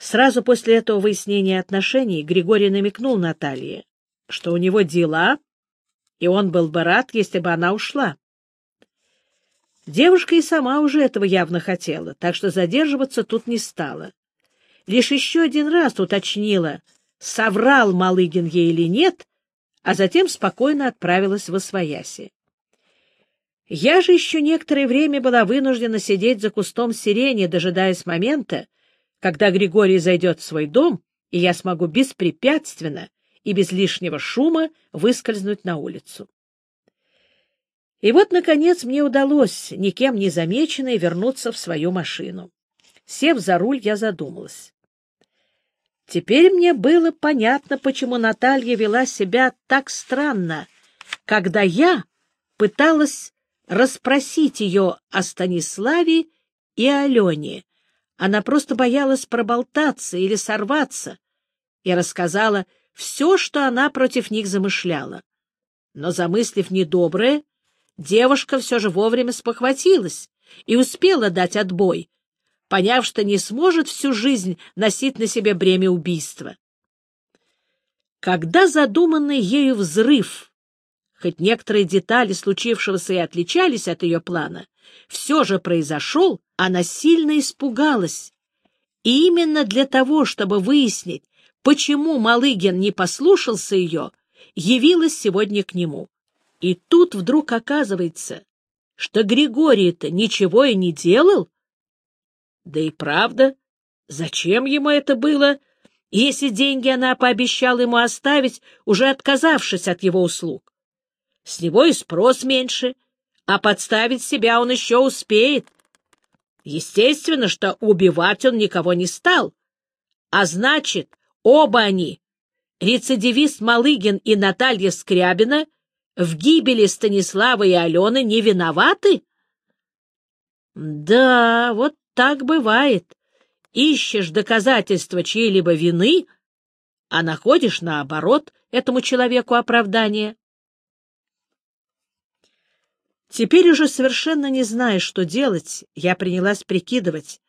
Сразу после этого выяснения отношений Григорий намекнул Наталье, что у него дела, и он был бы рад, если бы она ушла. Девушка и сама уже этого явно хотела, так что задерживаться тут не стала. Лишь еще один раз уточнила, соврал Малыгин ей или нет, а затем спокойно отправилась в Освояси. Я же еще некоторое время была вынуждена сидеть за кустом сирени, дожидаясь момента, когда Григорий зайдет в свой дом, и я смогу беспрепятственно и без лишнего шума выскользнуть на улицу. И вот, наконец, мне удалось, никем не замеченной, вернуться в свою машину. Сев за руль, я задумалась. Теперь мне было понятно, почему Наталья вела себя так странно, когда я пыталась расспросить ее о Станиславе и Алене, она просто боялась проболтаться или сорваться и рассказала все, что она против них замышляла. Но, замыслив недоброе, девушка все же вовремя спохватилась и успела дать отбой, поняв, что не сможет всю жизнь носить на себе бремя убийства. Когда задуманный ею взрыв, хоть некоторые детали случившегося и отличались от ее плана, все же произошел, она сильно испугалась. И именно для того, чтобы выяснить, почему Малыгин не послушался ее, явилась сегодня к нему. И тут вдруг оказывается, что Григорий-то ничего и не делал. Да и правда, зачем ему это было, если деньги она пообещала ему оставить, уже отказавшись от его услуг? С него и спрос меньше — а подставить себя он еще успеет. Естественно, что убивать он никого не стал. А значит, оба они, рецидивист Малыгин и Наталья Скрябина, в гибели Станислава и Алены не виноваты? Да, вот так бывает. Ищешь доказательства чьей-либо вины, а находишь, наоборот, этому человеку оправдание. Теперь уже совершенно не зная, что делать, я принялась прикидывать,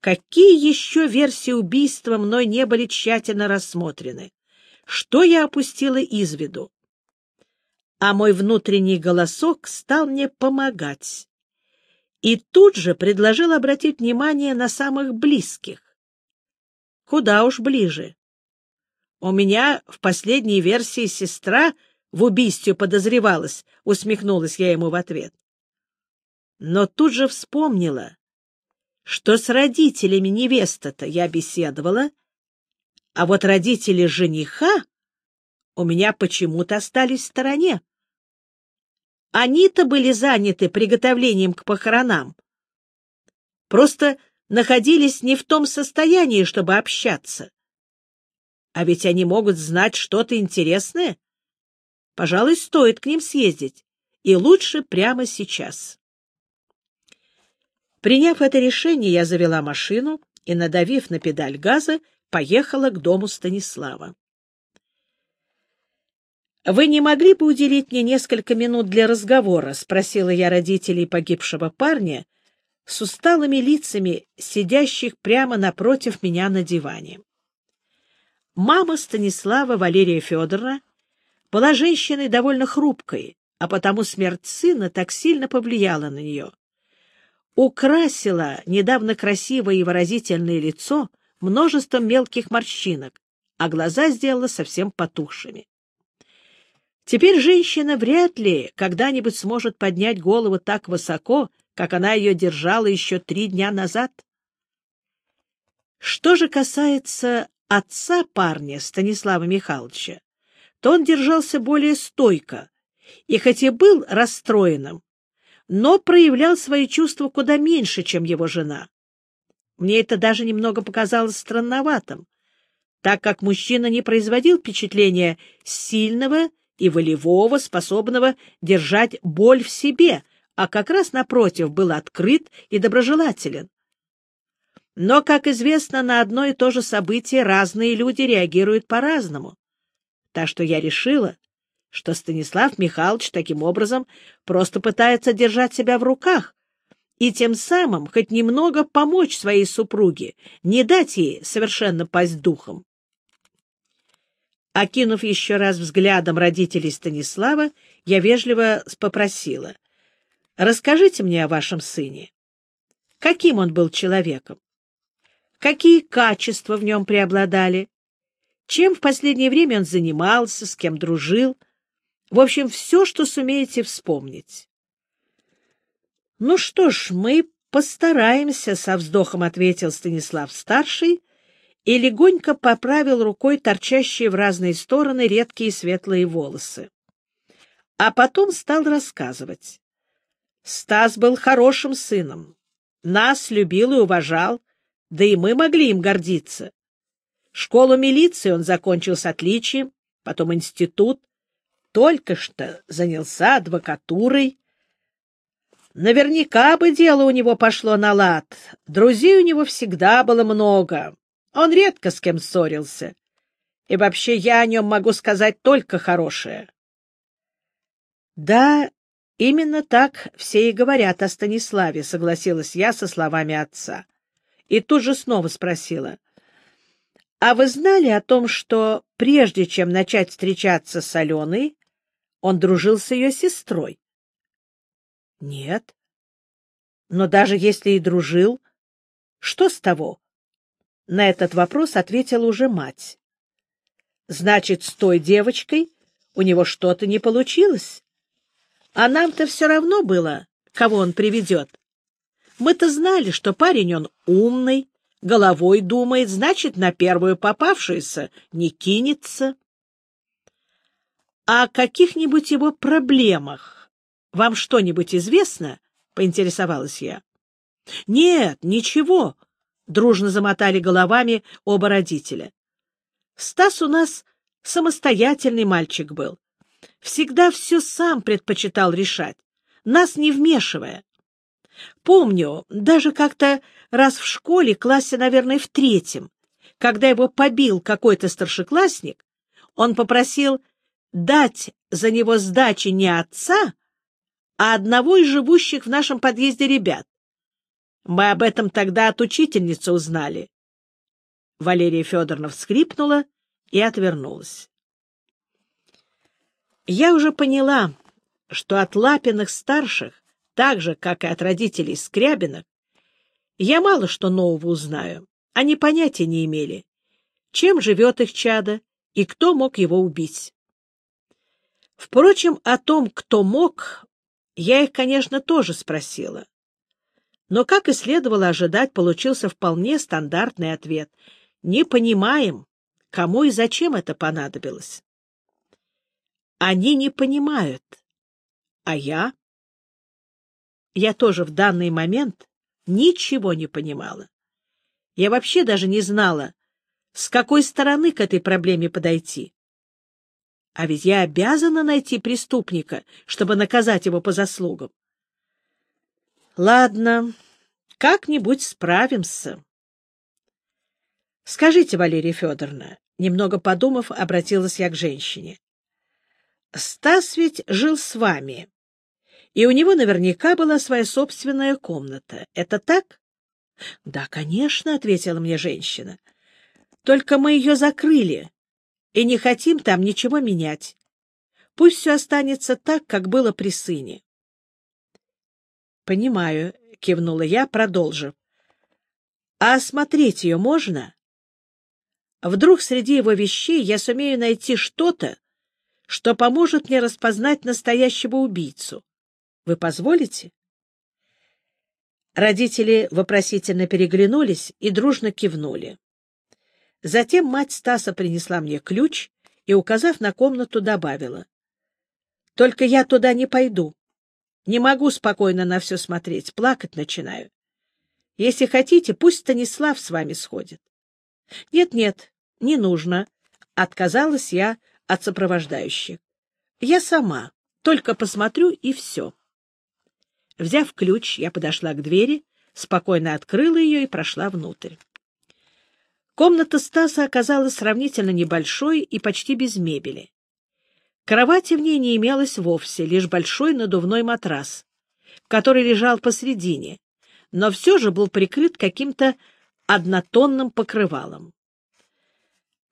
какие еще версии убийства мной не были тщательно рассмотрены, что я опустила из виду. А мой внутренний голосок стал мне помогать. И тут же предложил обратить внимание на самых близких. Куда уж ближе. У меня в последней версии сестра — в убийстве подозревалась, — усмехнулась я ему в ответ. Но тут же вспомнила, что с родителями невеста-то я беседовала, а вот родители жениха у меня почему-то остались в стороне. Они-то были заняты приготовлением к похоронам. Просто находились не в том состоянии, чтобы общаться. А ведь они могут знать что-то интересное. Пожалуй, стоит к ним съездить, и лучше прямо сейчас. Приняв это решение, я завела машину и, надавив на педаль газа, поехала к дому Станислава. «Вы не могли бы уделить мне несколько минут для разговора?» — спросила я родителей погибшего парня с усталыми лицами, сидящих прямо напротив меня на диване. Мама Станислава Валерия Федоровна была женщиной довольно хрупкой, а потому смерть сына так сильно повлияла на нее. Украсила недавно красивое и выразительное лицо множеством мелких морщинок, а глаза сделала совсем потухшими. Теперь женщина вряд ли когда-нибудь сможет поднять голову так высоко, как она ее держала еще три дня назад. Что же касается отца парня, Станислава Михайловича, то он держался более стойко, и хоть и был расстроенным, но проявлял свои чувства куда меньше, чем его жена. Мне это даже немного показалось странноватым, так как мужчина не производил впечатления сильного и волевого, способного держать боль в себе, а как раз напротив был открыт и доброжелателен. Но, как известно, на одно и то же событие разные люди реагируют по-разному. Так что я решила, что Станислав Михайлович таким образом просто пытается держать себя в руках и тем самым хоть немного помочь своей супруге, не дать ей совершенно пасть духом. Окинув еще раз взглядом родителей Станислава, я вежливо попросила. — Расскажите мне о вашем сыне. Каким он был человеком? Какие качества в нем преобладали? Чем в последнее время он занимался, с кем дружил? В общем, все, что сумеете вспомнить. — Ну что ж, мы постараемся, — со вздохом ответил Станислав-старший, и легонько поправил рукой торчащие в разные стороны редкие светлые волосы. А потом стал рассказывать. Стас был хорошим сыном, нас любил и уважал, да и мы могли им гордиться. Школу милиции он закончил с отличием, потом институт, только что занялся адвокатурой. Наверняка бы дело у него пошло на лад, друзей у него всегда было много, он редко с кем ссорился. И вообще я о нем могу сказать только хорошее. Да, именно так все и говорят о Станиславе, согласилась я со словами отца. И тут же снова спросила. А вы знали о том, что прежде чем начать встречаться с Аленой, он дружил с ее сестрой? Нет. Но даже если и дружил, что с того? На этот вопрос ответила уже мать. Значит, с той девочкой у него что-то не получилось. А нам-то все равно было, кого он приведет. Мы-то знали, что парень он умный, головой думает, значит, на первую попавшуюся не кинется. О каких-нибудь его проблемах вам что-нибудь известно? — поинтересовалась я. — Нет, ничего, Дружно замотали головами оба родителя. Стас у нас самостоятельный мальчик был. Всегда все сам предпочитал решать, нас не вмешивая. Помню, даже как-то раз в школе, классе, наверное, в третьем, когда его побил какой-то старшеклассник, он попросил дать за него сдачи не отца, а одного из живущих в нашем подъезде ребят. Мы об этом тогда от учительницы узнали. Валерия Федоровна вскрипнула и отвернулась. Я уже поняла, что от Лапиных-старших, так же, как и от родителей Скрябиных, я мало что нового узнаю. Они понятия не имели, чем живет их чадо и кто мог его убить. Впрочем, о том, кто мог, я их, конечно, тоже спросила. Но, как и следовало ожидать, получился вполне стандартный ответ. Не понимаем, кому и зачем это понадобилось. Они не понимают. А я? Я тоже в данный момент ничего не понимала. Я вообще даже не знала, с какой стороны к этой проблеме подойти. А ведь я обязана найти преступника, чтобы наказать его по заслугам. Ладно, как-нибудь справимся. Скажите, Валерия Федоровна, немного подумав, обратилась я к женщине. Стас ведь жил с вами, и у него наверняка была своя собственная комната. Это так? — Да, конечно, — ответила мне женщина. — Только мы ее закрыли и не хотим там ничего менять. Пусть все останется так, как было при сыне. — Понимаю, — кивнула я, продолжив. — А осмотреть ее можно? Вдруг среди его вещей я сумею найти что-то, что поможет мне распознать настоящего убийцу. Вы позволите? Родители вопросительно переглянулись и дружно кивнули. Затем мать Стаса принесла мне ключ и, указав на комнату, добавила. — Только я туда не пойду. Не могу спокойно на все смотреть, плакать начинаю. Если хотите, пусть Станислав с вами сходит. Нет, нет, не нужно. Отказалась я от сопровождающих. Я сама, только посмотрю и все. Взяв ключ, я подошла к двери, спокойно открыла ее и прошла внутрь. Комната Стаса оказалась сравнительно небольшой и почти без мебели. Кровати в ней не имелось вовсе, лишь большой надувной матрас, который лежал посредине, но все же был прикрыт каким-то однотонным покрывалом.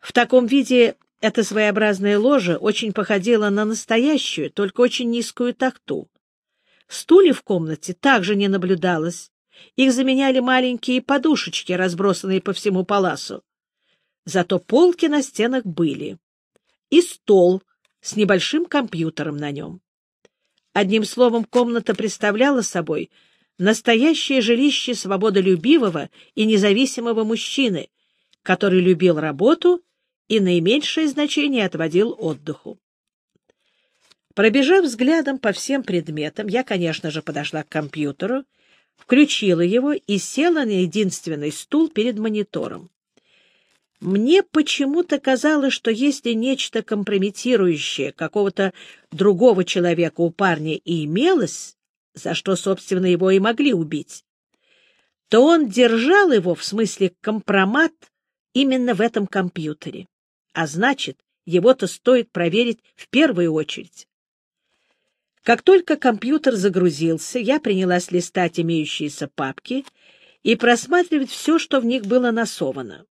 В таком виде эта своеобразная ложа очень походила на настоящую, только очень низкую тахту. Стульев в комнате также не наблюдалось. Их заменяли маленькие подушечки, разбросанные по всему паласу. Зато полки на стенах были. И стол с небольшим компьютером на нем. Одним словом, комната представляла собой настоящее жилище свободолюбивого и независимого мужчины, который любил работу и наименьшее значение отводил отдыху. Пробежав взглядом по всем предметам, я, конечно же, подошла к компьютеру, включила его и села на единственный стул перед монитором. Мне почему-то казалось, что если нечто компрометирующее какого-то другого человека у парня и имелось, за что, собственно, его и могли убить, то он держал его, в смысле компромат, именно в этом компьютере а значит, его-то стоит проверить в первую очередь. Как только компьютер загрузился, я принялась листать имеющиеся папки и просматривать все, что в них было насовано.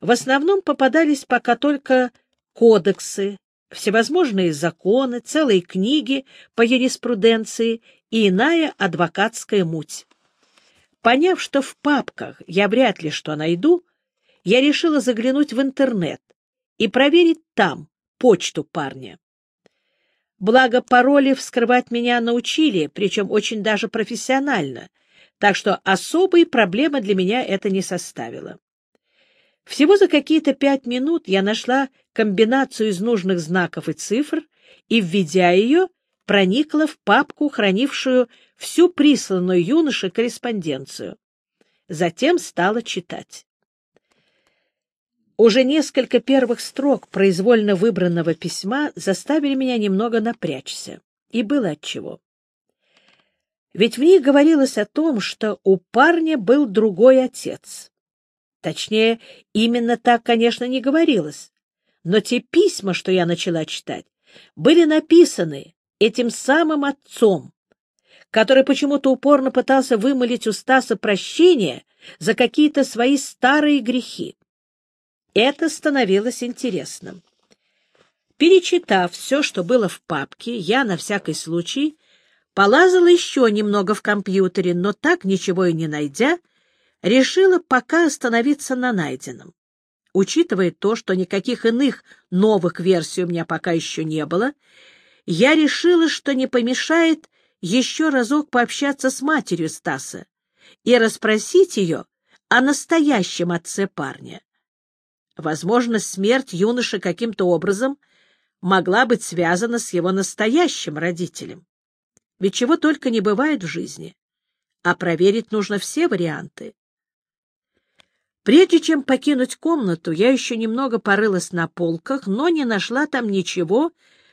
В основном попадались пока только кодексы, всевозможные законы, целые книги по юриспруденции и иная адвокатская муть. Поняв, что в папках я вряд ли что найду, я решила заглянуть в интернет и проверить там почту парня. Благо, пароли вскрывать меня научили, причем очень даже профессионально, так что особой проблемы для меня это не составило. Всего за какие-то пять минут я нашла комбинацию из нужных знаков и цифр и, введя ее, проникла в папку, хранившую всю присланную юноше корреспонденцию. Затем стала читать. Уже несколько первых строк произвольно выбранного письма заставили меня немного напрячься. И было отчего. Ведь в них говорилось о том, что у парня был другой отец. Точнее, именно так, конечно, не говорилось. Но те письма, что я начала читать, были написаны этим самым отцом, который почему-то упорно пытался вымолить у Стаса прощение за какие-то свои старые грехи. Это становилось интересным. Перечитав все, что было в папке, я на всякий случай полазала еще немного в компьютере, но так ничего и не найдя, решила пока остановиться на найденном. Учитывая то, что никаких иных новых версий у меня пока еще не было, я решила, что не помешает еще разок пообщаться с матерью Стаса и расспросить ее о настоящем отце парня. Возможно, смерть юноши каким-то образом могла быть связана с его настоящим родителем. Ведь чего только не бывает в жизни. А проверить нужно все варианты. Прежде чем покинуть комнату, я еще немного порылась на полках, но не нашла там ничего,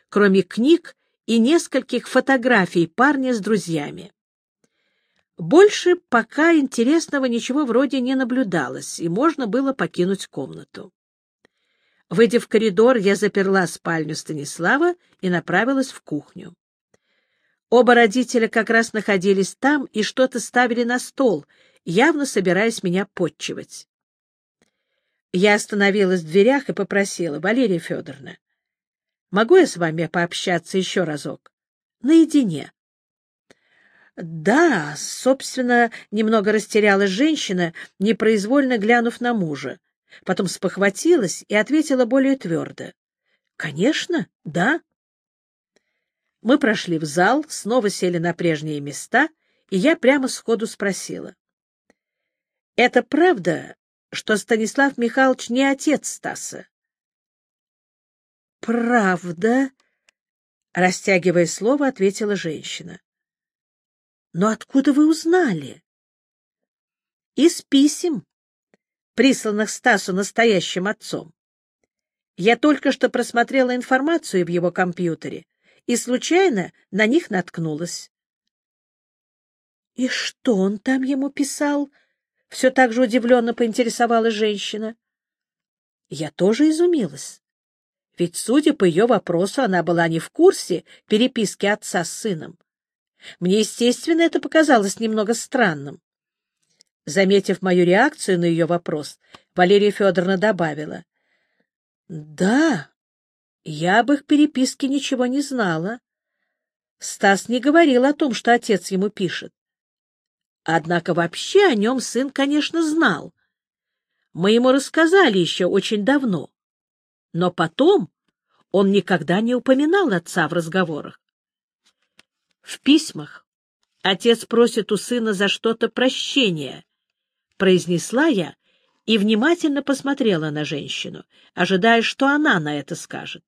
кроме книг и нескольких фотографий парня с друзьями. Больше пока интересного ничего вроде не наблюдалось, и можно было покинуть комнату. Выйдя в коридор, я заперла спальню Станислава и направилась в кухню. Оба родителя как раз находились там и что-то ставили на стол, явно собираясь меня подчивать. Я остановилась в дверях и попросила, Валерия Федоровна, могу я с вами пообщаться еще разок? Наедине. Да, собственно, немного растерялась женщина, непроизвольно глянув на мужа. Потом спохватилась и ответила более твердо. — Конечно, да. Мы прошли в зал, снова сели на прежние места, и я прямо сходу спросила. — Это правда, что Станислав Михайлович не отец Стаса? — Правда, — растягивая слово, ответила женщина. Но откуда вы узнали? Из писем, присланных Стасу настоящим отцом. Я только что просмотрела информацию в его компьютере и случайно на них наткнулась. — И что он там ему писал? — все так же удивленно поинтересовалась женщина. Я тоже изумилась. Ведь, судя по ее вопросу, она была не в курсе переписки отца с сыном. Мне, естественно, это показалось немного странным. Заметив мою реакцию на ее вопрос, Валерия Федоровна добавила. — Да, я об их переписке ничего не знала. Стас не говорил о том, что отец ему пишет. Однако вообще о нем сын, конечно, знал. Мы ему рассказали еще очень давно. Но потом он никогда не упоминал отца в разговорах. В письмах отец просит у сына за что-то прощения, произнесла я и внимательно посмотрела на женщину, ожидая, что она на это скажет.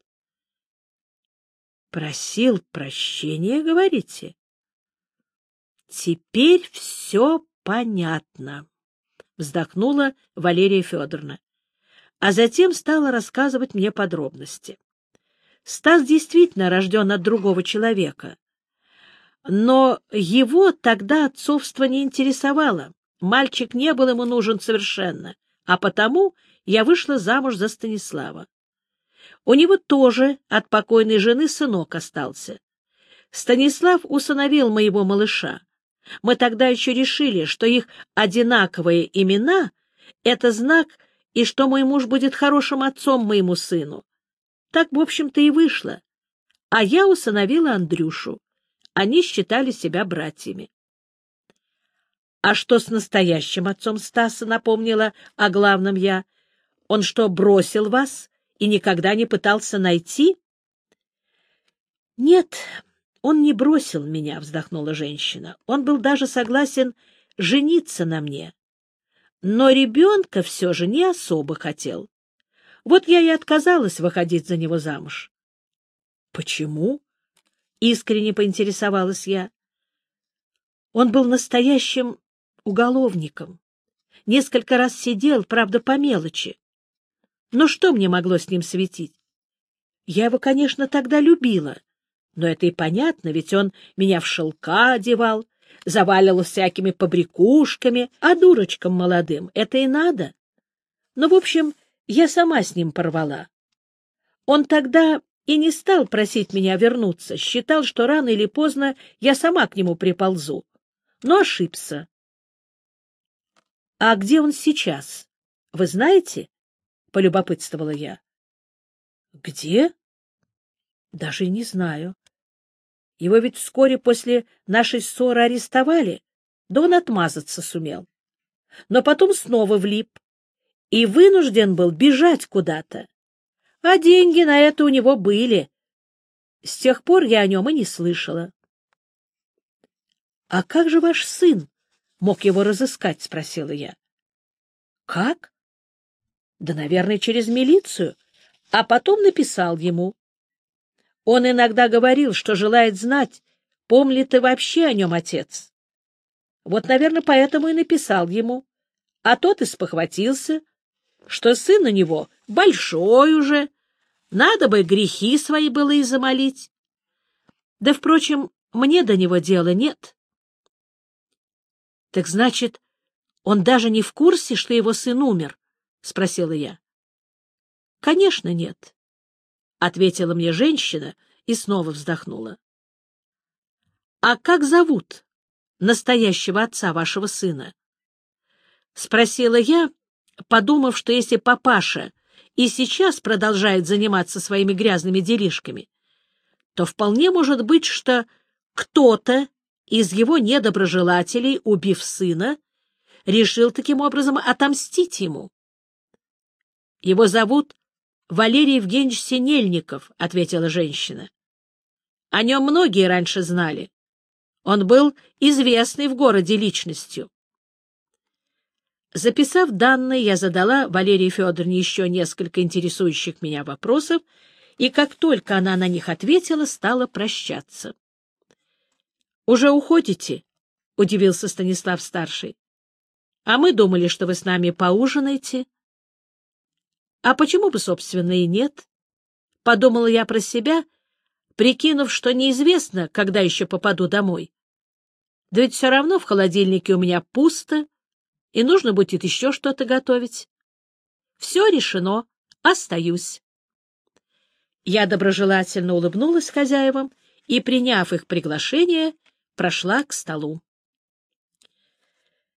Просил прощения, говорите? Теперь все понятно, вздохнула Валерия Федоровна, а затем стала рассказывать мне подробности. Стас действительно рожден от другого человека, но его тогда отцовство не интересовало. Мальчик не был ему нужен совершенно, а потому я вышла замуж за Станислава. У него тоже от покойной жены сынок остался. Станислав усыновил моего малыша. Мы тогда еще решили, что их одинаковые имена — это знак, и что мой муж будет хорошим отцом моему сыну. Так, в общем-то, и вышло. А я усыновила Андрюшу. Они считали себя братьями. А что с настоящим отцом Стаса напомнила о главном я? Он что, бросил вас и никогда не пытался найти? Нет, он не бросил меня, вздохнула женщина. Он был даже согласен жениться на мне. Но ребенка все же не особо хотел. Вот я и отказалась выходить за него замуж. Почему? Искренне поинтересовалась я. Он был настоящим уголовником. Несколько раз сидел, правда, по мелочи. Но что мне могло с ним светить? Я его, конечно, тогда любила, но это и понятно, ведь он меня в шелка одевал, заваливал всякими побрякушками, а дурочкам молодым это и надо. Но, в общем, я сама с ним порвала. Он тогда и не стал просить меня вернуться, считал, что рано или поздно я сама к нему приползу. Но ошибся. — А где он сейчас? Вы знаете? — полюбопытствовала я. — Где? — Даже не знаю. Его ведь вскоре после нашей ссоры арестовали, да он отмазаться сумел. Но потом снова влип и вынужден был бежать куда-то. А деньги на это у него были. С тех пор я о нем и не слышала. — А как же ваш сын мог его разыскать? — спросила я. — Как? — Да, наверное, через милицию. А потом написал ему. Он иногда говорил, что желает знать, помнит ты вообще о нем отец. Вот, наверное, поэтому и написал ему. А тот и спохватился, что сын у него большой уже, надо бы грехи свои было и замолить. Да, впрочем, мне до него дела нет. — Так значит, он даже не в курсе, что его сын умер? — спросила я. — Конечно, нет, — ответила мне женщина и снова вздохнула. — А как зовут настоящего отца вашего сына? — спросила я, подумав, что если папаша и сейчас продолжает заниматься своими грязными делишками, то вполне может быть, что кто-то из его недоброжелателей, убив сына, решил таким образом отомстить ему. — Его зовут Валерий Евгеньевич Синельников, — ответила женщина. — О нем многие раньше знали. Он был известный в городе личностью. Записав данные, я задала Валерии Федоровне еще несколько интересующих меня вопросов, и как только она на них ответила, стала прощаться. — Уже уходите? — удивился Станислав-старший. — А мы думали, что вы с нами поужинаете. — А почему бы, собственно, и нет? — подумала я про себя, прикинув, что неизвестно, когда еще попаду домой. Да ведь все равно в холодильнике у меня пусто, и нужно будет еще что-то готовить. Все решено, остаюсь. Я доброжелательно улыбнулась хозяевам и, приняв их приглашение, прошла к столу.